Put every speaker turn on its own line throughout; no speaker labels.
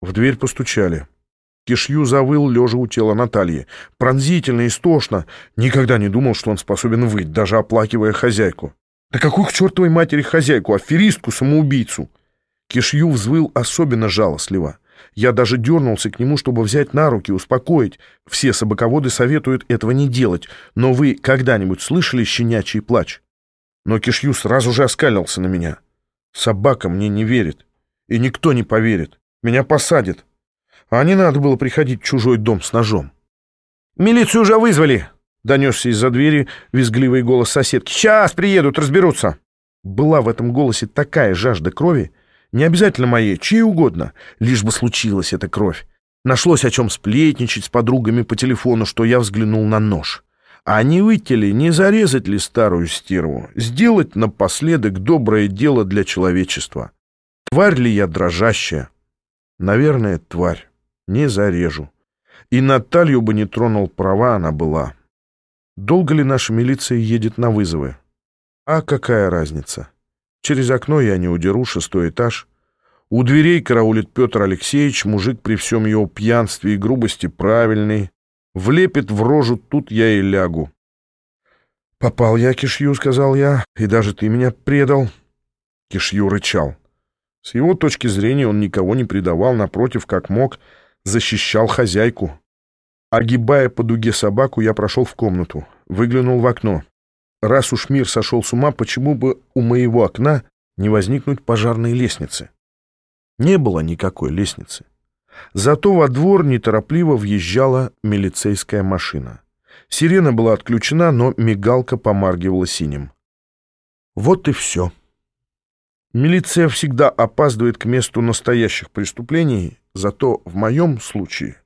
В дверь постучали. Кишью завыл, лежа у тела Натальи. Пронзительно, истошно. Никогда не думал, что он способен выть, даже оплакивая хозяйку. Да какую к чертовой матери хозяйку, аферистку, самоубийцу? Кишью взвыл особенно жалостливо. Я даже дернулся к нему, чтобы взять на руки, успокоить. Все собаководы советуют этого не делать, но вы когда-нибудь слышали щенячий плач? Но Кишью сразу же оскалился на меня. Собака мне не верит. И никто не поверит. Меня посадят. А не надо было приходить в чужой дом с ножом. «Милицию уже вызвали!» — донесся из-за двери визгливый голос соседки. «Сейчас приедут, разберутся!» Была в этом голосе такая жажда крови, не обязательно моей, чьей угодно, лишь бы случилась эта кровь. Нашлось о чем сплетничать с подругами по телефону, что я взглянул на нож. А не выйти ли, не зарезать ли старую стерву, сделать напоследок доброе дело для человечества? Тварь ли я дрожащая? Наверное, тварь не зарежу. И Наталью бы не тронул, права она была. Долго ли наша милиция едет на вызовы? А какая разница? Через окно я не удеру, шестой этаж. У дверей караулит Петр Алексеевич, мужик при всем его пьянстве и грубости правильный. Влепит в рожу, тут я и лягу. «Попал я, Кишью», — сказал я, — «и даже ты меня предал». Кишью рычал. С его точки зрения он никого не предавал, напротив, как мог — защищал хозяйку. Огибая по дуге собаку, я прошел в комнату, выглянул в окно. Раз уж мир сошел с ума, почему бы у моего окна не возникнуть пожарной лестницы? Не было никакой лестницы. Зато во двор неторопливо въезжала милицейская машина. Сирена была отключена, но мигалка помаргивала синим. Вот и все. Милиция всегда опаздывает к месту настоящих преступлений, Зато в моем случае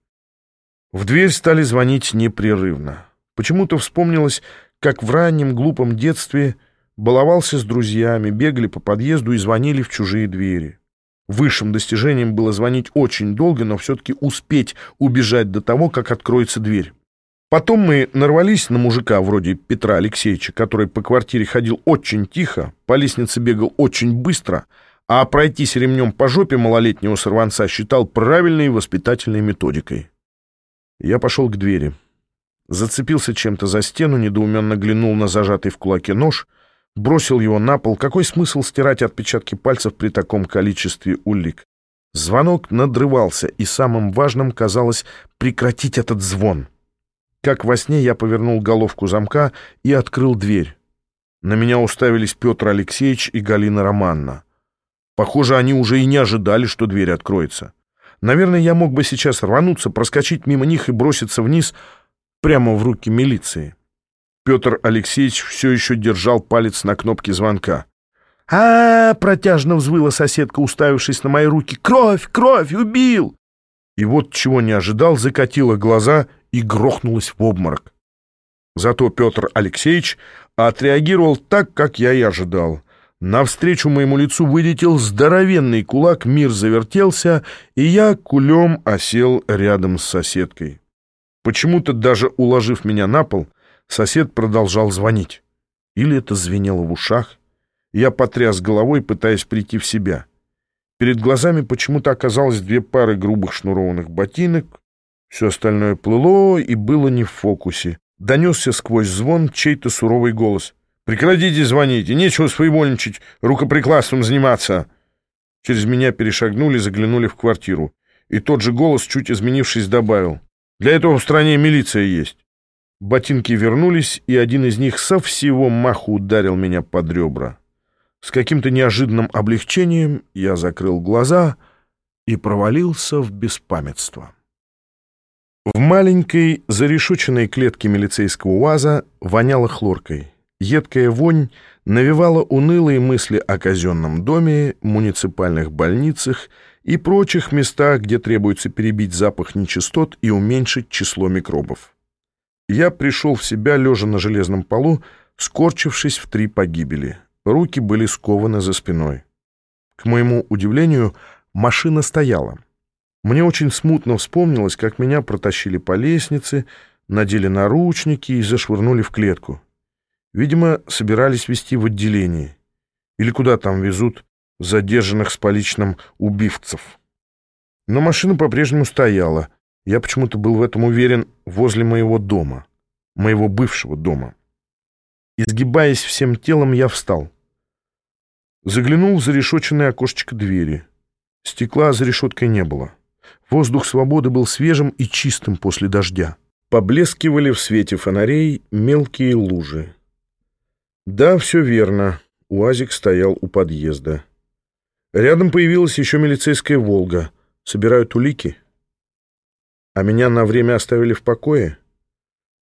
в дверь стали звонить непрерывно. Почему-то вспомнилось, как в раннем глупом детстве баловался с друзьями, бегали по подъезду и звонили в чужие двери. Высшим достижением было звонить очень долго, но все-таки успеть убежать до того, как откроется дверь. Потом мы нарвались на мужика вроде Петра Алексеевича, который по квартире ходил очень тихо, по лестнице бегал очень быстро — а пройтись ремнем по жопе малолетнего сорванца считал правильной воспитательной методикой. Я пошел к двери. Зацепился чем-то за стену, недоуменно глянул на зажатый в кулаке нож, бросил его на пол. Какой смысл стирать отпечатки пальцев при таком количестве улик? Звонок надрывался, и самым важным казалось прекратить этот звон. Как во сне я повернул головку замка и открыл дверь. На меня уставились Петр Алексеевич и Галина Романна. Похоже, они уже и не ожидали, что дверь откроется. Наверное, я мог бы сейчас рвануться, проскочить мимо них и броситься вниз прямо в руки милиции. Петр Алексеевич все еще держал палец на кнопке звонка. а, -а, -а протяжно взвыла соседка, уставившись на мои руки. «Кровь! Кровь! Убил!» И вот чего не ожидал, закатила глаза и грохнулась в обморок. Зато Петр Алексеевич отреагировал так, как я и ожидал — Навстречу моему лицу вылетел здоровенный кулак, мир завертелся, и я кулем осел рядом с соседкой. Почему-то даже уложив меня на пол, сосед продолжал звонить. Или это звенело в ушах. Я потряс головой, пытаясь прийти в себя. Перед глазами почему-то оказалось две пары грубых шнурованных ботинок. Все остальное плыло и было не в фокусе. Донесся сквозь звон чей-то суровый голос — Прекратите звонить, и нечего своевольничать, рукоприкладством заниматься. Через меня перешагнули, заглянули в квартиру. И тот же голос, чуть изменившись, добавил. Для этого в стране милиция есть. Ботинки вернулись, и один из них со всего маху ударил меня под ребра. С каким-то неожиданным облегчением я закрыл глаза и провалился в беспамятство. В маленькой зарешученной клетке милицейского УАЗа воняло хлоркой. Едкая вонь навевала унылые мысли о казенном доме, муниципальных больницах и прочих местах, где требуется перебить запах нечистот и уменьшить число микробов. Я пришел в себя, лежа на железном полу, скорчившись в три погибели. Руки были скованы за спиной. К моему удивлению, машина стояла. Мне очень смутно вспомнилось, как меня протащили по лестнице, надели наручники и зашвырнули в клетку. Видимо, собирались везти в отделение. Или куда там везут задержанных с поличным убивцев. Но машина по-прежнему стояла. Я почему-то был в этом уверен возле моего дома. Моего бывшего дома. Изгибаясь всем телом, я встал. Заглянул в зарешоченное окошечко двери. Стекла за решеткой не было. Воздух свободы был свежим и чистым после дождя. Поблескивали в свете фонарей мелкие лужи. Да, все верно. УАЗик стоял у подъезда. Рядом появилась еще милицейская «Волга». Собирают улики. А меня на время оставили в покое?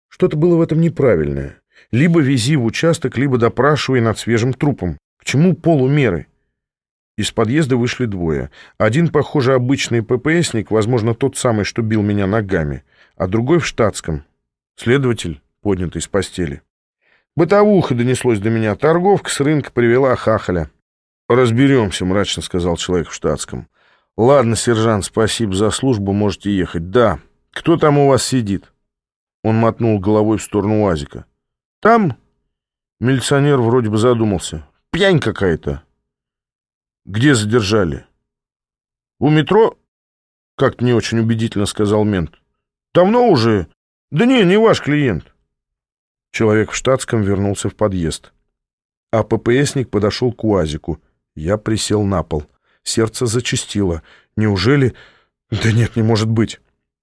Что-то было в этом неправильное. Либо вези в участок, либо допрашивай над свежим трупом. К чему полумеры? Из подъезда вышли двое. Один, похоже, обычный ППСник, возможно, тот самый, что бил меня ногами, а другой в штатском. Следователь, поднятый с постели. Бытовуха донеслось до меня. Торговка с рынка привела хахаля. «Разберемся», — мрачно сказал человек в штатском. «Ладно, сержант, спасибо за службу, можете ехать. Да, кто там у вас сидит?» Он мотнул головой в сторону УАЗика. «Там?» Милиционер вроде бы задумался. «Пьянь какая-то». «Где задержали?» «У метро?» Как-то не очень убедительно сказал мент. «Давно уже?» «Да не, не ваш клиент». Человек в штатском вернулся в подъезд. А ППСник подошел к УАЗику. Я присел на пол. Сердце зачастило. Неужели... Да нет, не может быть.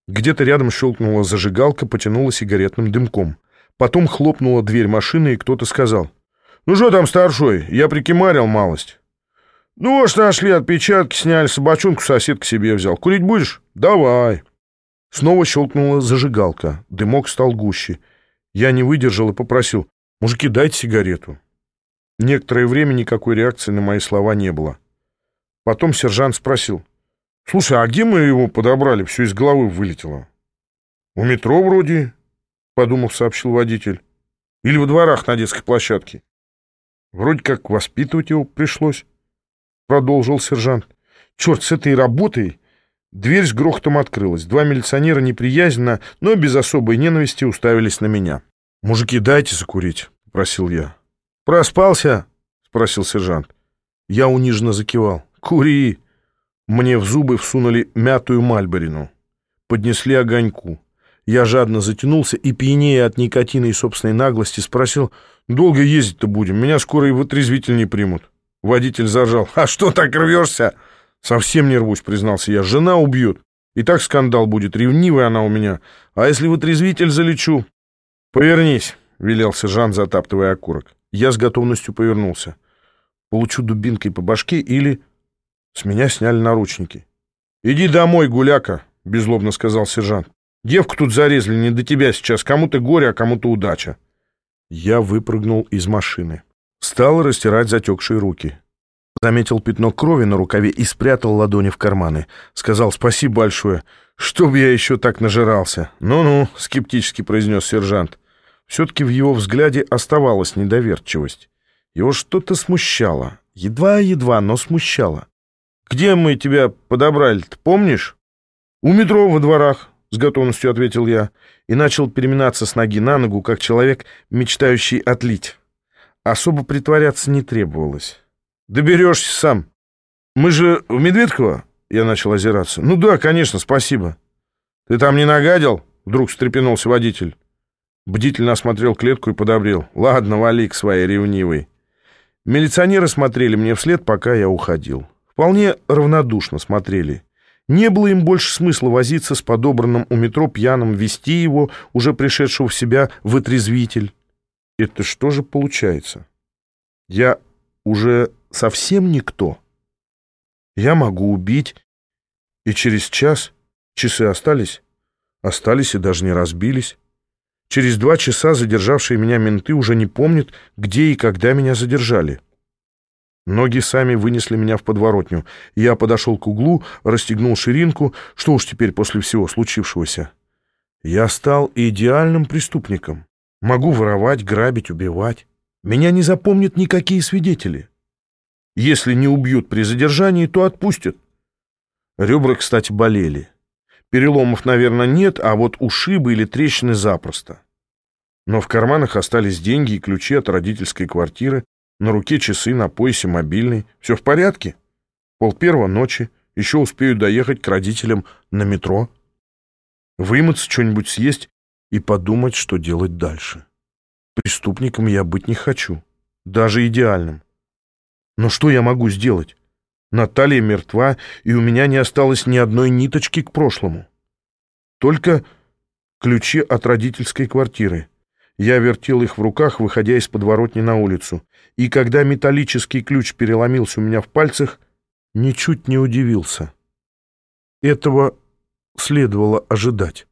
Где-то рядом щелкнула зажигалка, потянула сигаретным дымком. Потом хлопнула дверь машины, и кто-то сказал. «Ну что там, старшой? Я прикимарил малость». «Ну, аж нашли отпечатки, сняли, собачонку сосед к себе взял. Курить будешь? Давай». Снова щелкнула зажигалка. Дымок стал гуще. Я не выдержал и попросил. «Мужики, дайте сигарету». Некоторое время никакой реакции на мои слова не было. Потом сержант спросил. «Слушай, а где мы его подобрали? Все из головы вылетело». «У метро вроде», — подумав, сообщил водитель. «Или во дворах на детской площадке». «Вроде как воспитывать его пришлось», — продолжил сержант. «Черт, с этой работой...» Дверь с грохотом открылась. Два милиционера неприязненно, но без особой ненависти уставились на меня. «Мужики, дайте закурить», — попросил я. «Проспался?» — спросил сержант. Я униженно закивал. «Кури!» Мне в зубы всунули мятую мальборину. Поднесли огоньку. Я жадно затянулся и, пьянее от никотина и собственной наглости, спросил, «Долго ездить-то будем? Меня скоро и в отрезвитель не примут». Водитель зажал. «А что так рвешься?» «Совсем не рвусь», — признался я. «Жена убьет. И так скандал будет. Ревнивая она у меня. А если в отрезвитель залечу?» «Повернись», — велел сержант, затаптывая окурок. Я с готовностью повернулся. Получу дубинкой по башке или... С меня сняли наручники. «Иди домой, гуляка», — беззлобно сказал сержант. «Девку тут зарезали, не до тебя сейчас. Кому-то горе, а кому-то удача». Я выпрыгнул из машины. Стал растирать затекшие руки. Заметил пятно крови на рукаве и спрятал ладони в карманы. Сказал «Спасибо большое. Чтоб я еще так нажирался». «Ну-ну», — скептически произнес сержант. Все-таки в его взгляде оставалась недоверчивость. Его что-то смущало. Едва-едва, но смущало. «Где мы тебя подобрали-то, помнишь?» «У метро во дворах», — с готовностью ответил я, и начал переминаться с ноги на ногу, как человек, мечтающий отлить. Особо притворяться не требовалось. «Доберешься сам. Мы же в Медведково?» Я начал озираться. «Ну да, конечно, спасибо». «Ты там не нагадил?» Вдруг встрепенулся водитель. Бдительно осмотрел клетку и подобрел. «Ладно, вали к своей ревнивой». Милиционеры смотрели мне вслед, пока я уходил. Вполне равнодушно смотрели. Не было им больше смысла возиться с подобранным у метро пьяным, вести его, уже пришедшего в себя, в отрезвитель. Это что же получается? Я уже совсем никто. Я могу убить, и через час часы остались, остались и даже не разбились. Через два часа задержавшие меня менты уже не помнят, где и когда меня задержали. Ноги сами вынесли меня в подворотню. Я подошел к углу, расстегнул ширинку. Что уж теперь после всего случившегося? Я стал идеальным преступником. Могу воровать, грабить, убивать. Меня не запомнят никакие свидетели. Если не убьют при задержании, то отпустят. Ребра, кстати, болели. Переломов, наверное, нет, а вот ушибы или трещины запросто. Но в карманах остались деньги и ключи от родительской квартиры, на руке часы, на поясе мобильный. Все в порядке? Пол первого ночи. Еще успею доехать к родителям на метро, вымыться, что-нибудь съесть и подумать, что делать дальше. Преступником я быть не хочу, даже идеальным. Но что я могу сделать? Наталья мертва, и у меня не осталось ни одной ниточки к прошлому. Только ключи от родительской квартиры. Я вертел их в руках, выходя из подворотни на улицу. И когда металлический ключ переломился у меня в пальцах, ничуть не удивился. Этого следовало ожидать.